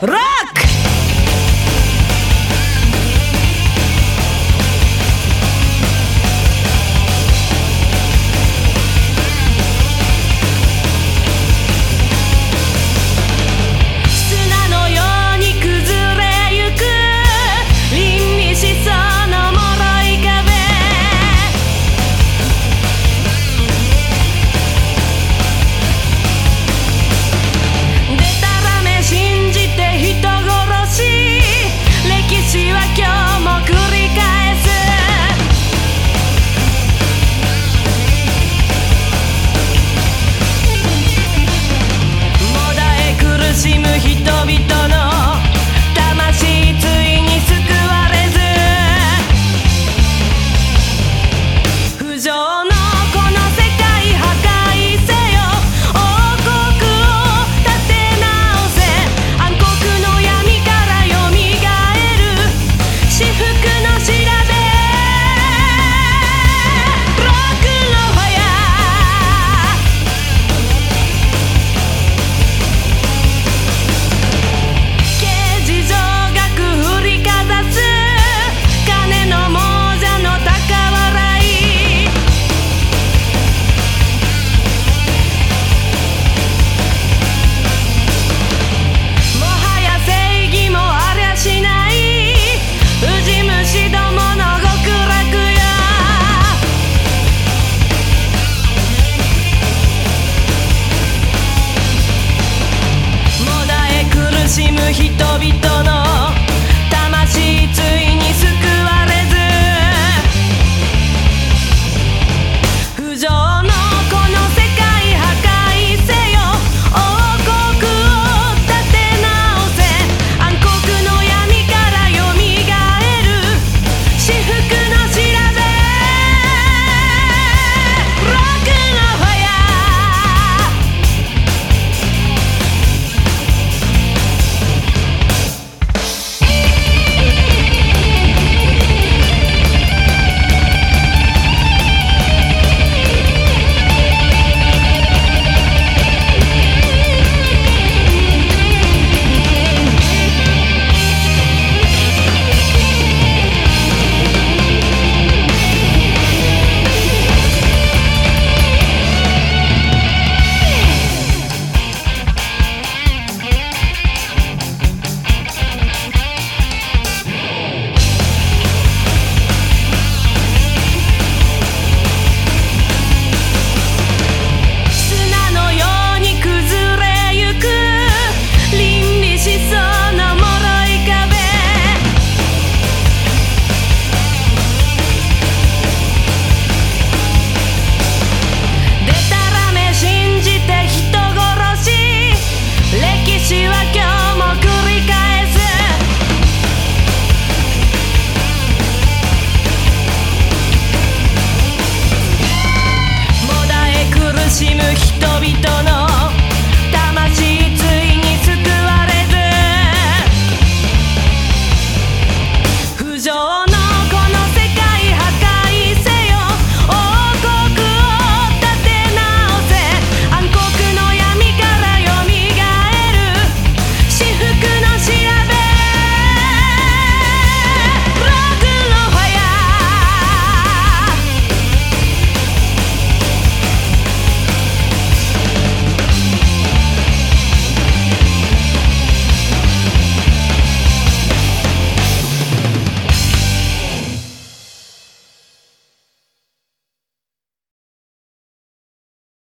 Run! 人々